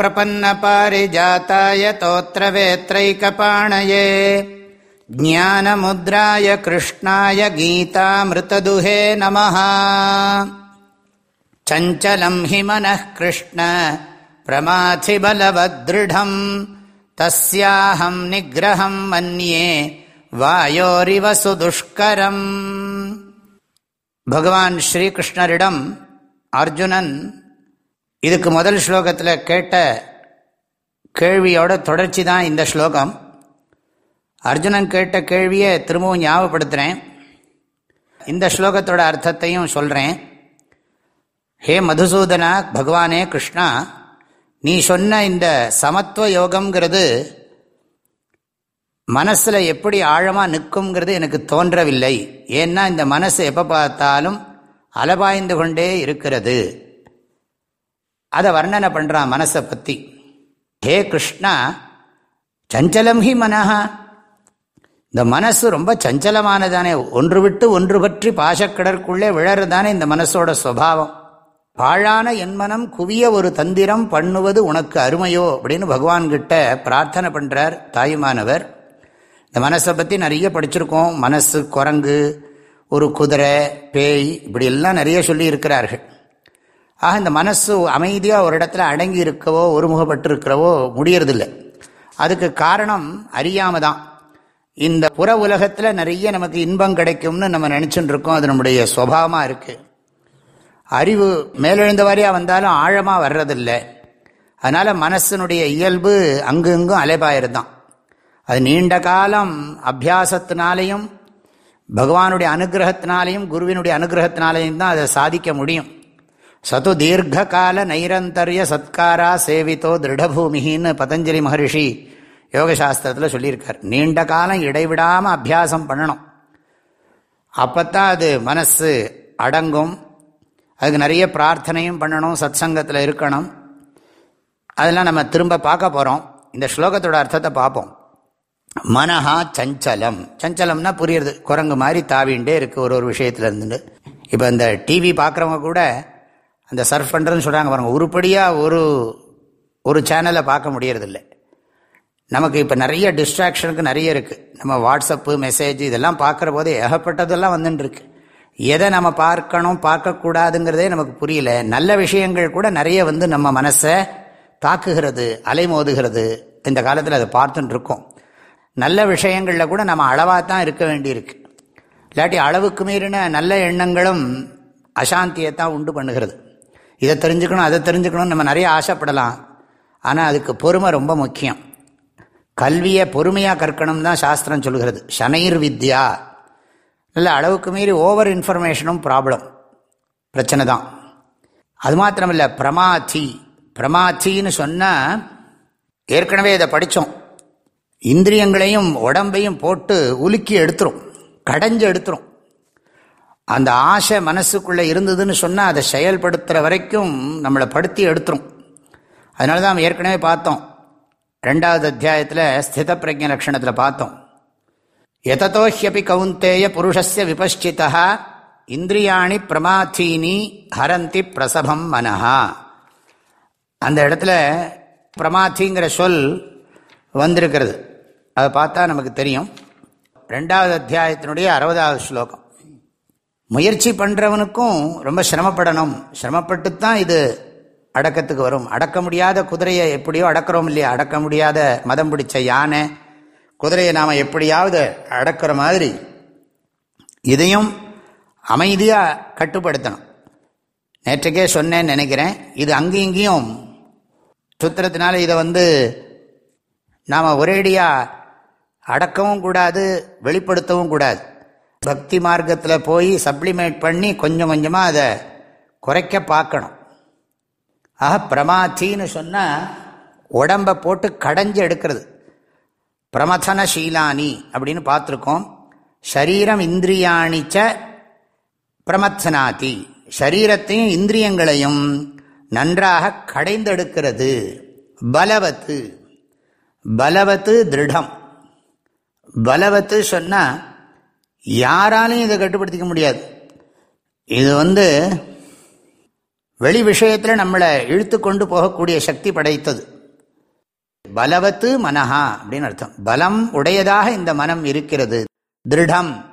प्रपन्नपारिजाताय तोत्रवेत्रैकपाणये ज्ञानमुद्राय कृष्णाय गीतामृतदुहे नमः चञ्चलं हि मनः कृष्ण प्रमाथिबलवदृढम् तस्याहं निग्रहं मन्ये वायोरिव सुदुष्करम् भगवान् श्रीकृष्णरिडम् अर्जुनन् இதுக்கு முதல் ஸ்லோகத்தில் கேட்ட கேள்வியோட தொடர்ச்சி தான் இந்த ஸ்லோகம். அர்ஜுனன் கேட்ட கேள்வியை திரும்பவும் ஞாபகப்படுத்துகிறேன் இந்த ஸ்லோகத்தோட அர்த்தத்தையும் சொல்கிறேன் ஹே மதுசூதனா பகவானே கிருஷ்ணா நீ சொன்ன இந்த சமத்துவ யோகம்ங்கிறது மனசில் எப்படி ஆழமாக நிற்குங்கிறது எனக்கு தோன்றவில்லை. ஏன்னா இந்த மனசு எப்போ பார்த்தாலும் அலபாய்ந்து கொண்டே இருக்கிறது. அதை வர்ணனை பண்ணுறான் மனசை பற்றி ஹே கிருஷ்ணா சஞ்சலம் ஹி மனஹா. இந்த மனசு ரொம்ப சஞ்சலமானதானே ஒன்று விட்டு ஒன்று பற்றி பாசக்கடற்குள்ளே விழறதானே இந்த மனசோட சுவாவம். பாழான என் மனம் குவிய ஒரு தந்திரம் பண்ணுவது உனக்கு அருமையோ அப்படின்னு பகவான்கிட்ட பிரார்த்தனை பண்ணுறார் தாயுமானவர். இந்த மனசை பற்றி நிறைய படிச்சிருக்கோம். மனசு குரங்கு ஒரு குதிரை பேய் இப்படி எல்லாம் நிறைய சொல்லி இருக்கிறார்கள் ஆக இந்த மனசு அமைதியாக ஒரு இடத்துல அடங்கி இருக்கவோ ஒருமுகப்பட்டு இருக்கிறவோ முடியறதில்லை. அதுக்கு காரணம் அறியாம தான் இந்த புற உலகத்தில் நிறைய நமக்கு இன்பம் கிடைக்கும்னு நம்ம நினச்சிட்டு இருக்கோம் அது நம்முடைய சுவாவமாக இருக்குது அறிவு மேலெழுந்த வாரியாக வந்தாலும் ஆழமாக வர்றதில்லை. அதனால் மனசனுடைய இயல்பு அங்கு இங்கும் அலைபாயிருதான் அது நீண்ட காலம் அபியாசத்தினாலையும் பகவானுடைய அனுகிரகத்தினாலையும் குருவினுடைய அனுகிரகத்தினாலையும் தான் அதை சாதிக்க முடியும். சது தீர்க்கால நைரந்தரிய சத்காரா சேவித்தோ திருடபூமின்னு பதஞ்சலி மகரிஷி யோகசாஸ்திரத்தில் சொல்லியிருக்கார். நீண்ட காலம் இடைவிடாமல் அபியாசம் பண்ணணும். அப்போத்தான் அது மனசு அடங்கும். அதுக்கு நிறைய பிரார்த்தனையும் பண்ணணும் சத் சங்கத்தில் இருக்கணும். அதெல்லாம் நம்ம திரும்ப பார்க்க போகிறோம் இந்த ஸ்லோகத்தோட அர்த்தத்தை பார்ப்போம். மனஹா சஞ்சலம். சஞ்சலம்னா புரியுறது. குரங்கு மாதிரி தாவிண்டே இருக்குது ஒரு ஒரு விஷயத்துலேருந்து இப்போ இந்த டிவி பார்க்குறவங்க கூட அந்த சர்ஃப் பண்ணுறதுன்னு சொல்கிறாங்க பாருங்கள் உருப்படியாக ஒரு ஒரு சேனலை பார்க்க முடியறதில்லை. நமக்கு இப்போ நிறைய டிஸ்ட்ராக்ஷனுக்கு நிறைய இருக்குது நம்ம வாட்ஸ்அப்பு மெசேஜ் இதெல்லாம் பார்க்குற போதே ஏகப்பட்டதெல்லாம் வந்துட்டுருக்கு எதை நம்ம பார்க்கணும் பார்க்கக்கூடாதுங்கிறதே நமக்கு புரியல. நல்ல விஷயங்கள் கூட நிறைய வந்து நம்ம மனசை தாக்குகிறது அலைமோதுகிறது. இந்த காலத்தில் அதை பார்த்துட்டு இருக்கோம். நல்ல விஷயங்களில் கூட நம்ம அளவாக தான் இருக்க வேண்டியிருக்கு. இல்லாட்டி அளவுக்கு மீறின நல்ல எண்ணங்களும் அசாந்தியை தான் உண்டு பண்ணுகிறது. இதை தெரிஞ்சுக்கணும் அதை தெரிஞ்சுக்கணும்னு நம்ம நிறைய ஆசைப்படலாம். ஆனால் அதுக்கு பொறுமை ரொம்ப முக்கியம். கல்வியை பொறுமையாக கற்கணும் தான் சாஸ்திரம் சொல்கிறது. சனைர் வித்யா நல்ல அளவுக்கு மீறி ஓவர் இன்ஃபர்மேஷனும் ப்ராப்ளம் பிரச்சனை தான். அது மாத்திரமில்லை பிரமாத்தி பிரமாத்தின்னு சொன்னால் ஏற்கனவே இதை படித்தோம் இந்திரியங்களையும் உடம்பையும் போட்டு உலுக்கி எடுத்துரும். கடைஞ்சு எடுத்துரும். அந்த ஆசை மனசுக்குள்ளே இருந்ததுன்னு சொன்னால் அதை செயல்படுத்துகிற வரைக்கும் நம்மளை படுத்தி எடுத்துரும். அதனால தான் ஏற்கனவே பார்த்தோம். ரெண்டாவது அத்தியாயத்தில் ஸ்தித பிரஜ லட்சணத்தில் பார்த்தோம். எதத்தோஹியபி கவுந்தேய புருஷஸ்ய விபஷ்சிதா இந்திரியாணி பிரமாத்தீனி ஹரந்தி பிரசபம் மனஹா. அந்த இடத்துல பிரமாத்திங்கிற சொல் வந்திருக்கிறது. அதை பார்த்தா நமக்கு தெரியும். ரெண்டாவது அத்தியாயத்தினுடைய அறுபதாவது ஸ்லோகம். முயற்சி பண்ணுறவனுக்கும் ரொம்ப சிரமப்படணும். சிரமப்பட்டு தான் இது அடக்கத்துக்கு வரும். அடக்க முடியாத குதிரையை எப்படியோ அடக்கிறோம் இல்லையா? அடக்க முடியாத மதம் பிடிச்ச யானை. குதிரையை நாம் எப்படியாவது அடக்கிற மாதிரி இதையும் அமைதியாக கட்டுப்படுத்தணும். நேற்றுக்கே சொன்னேன்னு நினைக்கிறேன். இது அங்கேயும் இங்கேயும் சுத்திரத்தினால இதை வந்து நாம் ஒரேடியாக அடக்கவும் கூடாது வெளிப்படுத்தவும் கூடாது. பக்தி மார்க்கத்தில் போய் சப்ளிமேட் பண்ணி கொஞ்சம் கொஞ்சமாக அதை குறைக்க பார்க்கணும். ஆக பிரமாத்தின்னு சொன்னால் உடம்பை போட்டு கடைஞ்சு எடுக்கிறது. பிரமதன ஷீலானி அப்படின்னு பார்த்துருக்கோம். ஷரீரம் இந்திரியாணிச்ச பிரமத்சனாதி ஷரீரத்தையும் இந்திரியங்களையும் நன்றாக கடைந்தெடுக்கிறது பலவத்து. பலவத்து திருடம். பலவத்து சொன்னால் யாராலையும் இதை கட்டுப்படுத்திக்க முடியாது. இது வந்து வெளி விஷயத்தில் நம்மளை இழுத்து கொண்டு போகக்கூடிய சக்தி படைத்தது. பலவத்து மனஹா அப்படின்னு அர்த்தம். பலம் உடையதாக இந்த மனம் இருக்கிறது. திருடம்.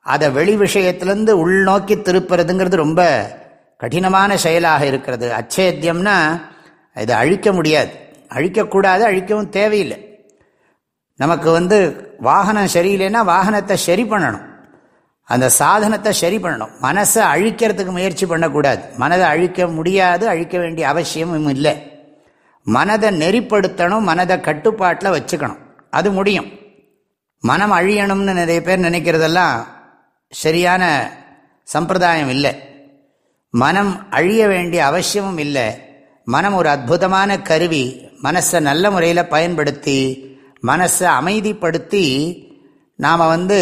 அதை வெளி விஷயத்திலேருந்து உள்நோக்கி திருப்புறதுங்கிறது ரொம்ப கடினமான செயலாக இருக்கிறது. அச்சேத்தியம்னா இதை அழிக்க முடியாது. அழிக்கக்கூடாது அழிக்கவும் தேவையில்லை. நமக்கு வந்து வாகனம் சரியில்லைன்னா வாகனத்தை சரி பண்ணணும். அந்த சாதனத்தை சரி பண்ணணும். மனசை அழிக்கிறதுக்கு முயற்சி பண்ணக்கூடாது. மனதை அழிக்க முடியாது அழிக்க வேண்டிய அவசியமும் இல்லை. மனதை நெறிப்படுத்தணும் மனதை கட்டுப்பாட்டில் வச்சுக்கணும். அது முடியும். மனம் அழியணும்னு நிறைய பேர் நினைக்கிறதெல்லாம் சரியான சம்பிரதாயம் இல்லை. மனம் அழிய வேண்டிய அவசியமும் இல்லை. மனம் ஒரு அற்புதமான கருவி. மனசை நல்ல முறையில் பயன்படுத்தி மனசை அமைதிப்படுத்தி நாம் வந்து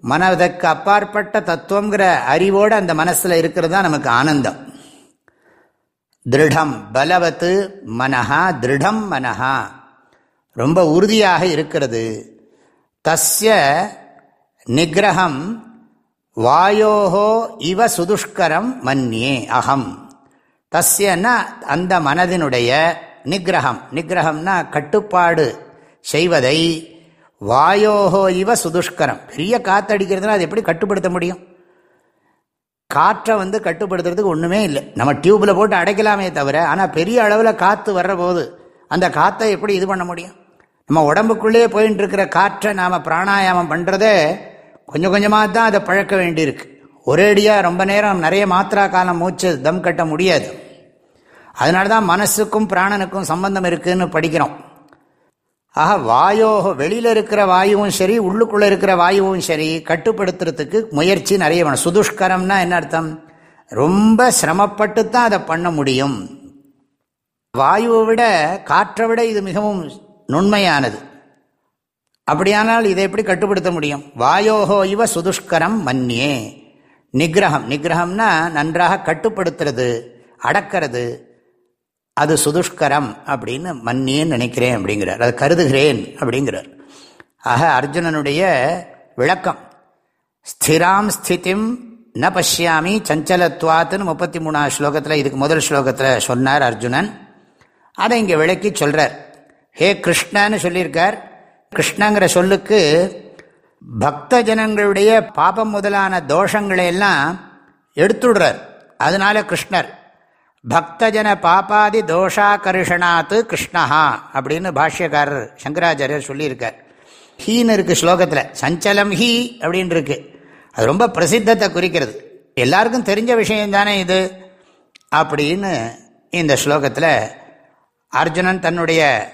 மனதற்கு அப்பாற்பட்ட தத்துவங்கிற அறிவோடு அந்த மனசில் இருக்கிறது தான் நமக்கு ஆனந்தம். திருடம் பலவத்து மனஹா திருடம் மனஹா. ரொம்ப உறுதியாக இருக்கிறது. தஸ்ய நிகிரகம் வாயோகோ இவ சுதுஷ்கரம் மன்னியே அகம் தஸ்யன்னா அந்த மனதினுடைய நிகிரகம் நிகிரகம்னா கட்டுப்பாடு. செய்வதை வாயோஹோ இவ சுதுஷ்கரம். பெரிய காற்றடிக்கிறதுனா அது எப்படி கட்டுப்படுத்த முடியும்? காற்றை வந்து கட்டுப்படுத்துறதுக்கு ஒன்றுமே இல்லை. நம்ம டியூப்பில் போட்டு அடைக்கலாமே தவிர ஆனால் பெரிய அளவில் காற்று வர்ற போது அந்த காற்றை எப்படி இது பண்ண முடியும்? நம்ம உடம்புக்குள்ளேயே போயின்னு இருக்கிற காற்றை நாம் பிராணாயாமம் பண்ணுறதே கொஞ்சம் கொஞ்சமாக தான் அதை பழக்க வேண்டியிருக்கு. ஒரேடியாக ரொம்ப நேரம் நிறைய மாத்திரா காலம் மூச்சு தம் கட்ட முடியாது. அதனால தான் மனசுக்கும் பிராணனுக்கும் சம்பந்தம் இருக்குதுன்னு படிக்கிறோம். ஆக வாயோ வெளியில் இருக்கிற வாயுவும் சரி உள்ளுக்குள்ளே இருக்கிற வாயுவும் சரி கட்டுப்படுத்துறதுக்கு முயற்சி நிறைய வேணும் சுதுஷ்கரம்னா என்ன அர்த்தம்? ரொம்ப சிரமப்பட்டு தான் அதை பண்ண முடியும். வாயுவை விட காற்றை விட இது மிகவும் நுண்மையானது. அப்படியானால் இதை எப்படி கட்டுப்படுத்த முடியும்? வாயோஹோ இவ சுதுஷ்கரம் மன்னியே நிகிரகம். நிகிரகம்னா நன்றாக கட்டுப்படுத்துறது அடக்கிறது அது சுதுஷ்கரம் அப்படின்னு மன்னியேன்னு நினைக்கிறேன் அப்படிங்கிறார். அது கருதுகிறேன் அப்படிங்கிறார். ஆக அர்ஜுனனுடைய விளக்கம் ஸ்திராம் ஸ்திதிம் ந பஷ்யாமி சஞ்சலத்வாத்துன்னு முப்பத்தி மூணாவது ஸ்லோகத்தில் இதுக்கு முதல் ஸ்லோகத்தில் சொன்னார் அர்ஜுனன். அதை இங்கே விளக்கி சொல்கிறார் ஹே கிருஷ்ணன்னு சொல்லியிருக்கார். கிருஷ்ணங்கிற சொல்லுக்கு பக்த ஜனங்களுடைய பாபம் முதலான தோஷங்களை எல்லாம் எடுத்துடுறார். அதனால கிருஷ்ணர் பக்தஜன பாப்பாதி தோஷாகர்ஷனாத்து கிருஷ்ணஹா அப்படின்னு பாஷ்யக்காரர் சங்கராச்சாரியர் சொல்லியிருக்கார். ஹீன்னு இருக்கு ஸ்லோகத்தில். சஞ்சலம் ஹீ அப்படின்னு இருக்கு. அது ரொம்ப பிரசித்தத்தை குறிக்கிறது. எல்லாருக்கும் தெரிஞ்ச விஷயம் தானே இது? அப்படின்னு இந்த ஸ்லோகத்தில் அர்ஜுனன் தன்னுடைய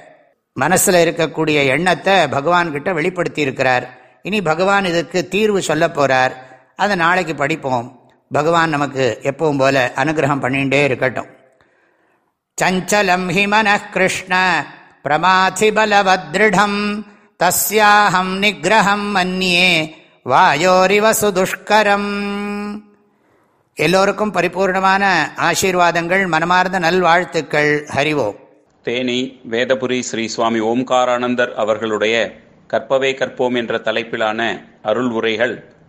மனசில் இருக்கக்கூடிய எண்ணத்தை பகவான்கிட்ட வெளிப்படுத்தி இருக்கிறார் இனி பகவான் இதுக்கு தீர்வு சொல்ல போகிறார் அதை நாளைக்கு படிப்போம். பகவான் நமக்கு எப்பவும் போல அனுகிரகம் பண்ணிகிட்டே இருக்கட்டும். சஞ்சலம் ஹி மன கிருஷ்ண பிரமாதி தஸ்யாஹம் நிகிரகம் மன்னியே வாயோரிவ சுதுஷ்கரம். எல்லோருக்கும் பரிபூர்ணமான ஆசீர்வாதங்கள் மனமார்ந்த நல்வாழ்த்துக்கள். ஹரிவோம் தேனி வேதபுரி ஸ்ரீ சுவாமி ஓம்காரானந்தர் அவர்களுடைய கற்பவே கற்போம் என்ற தலைப்பிலான அருள் உரைகள்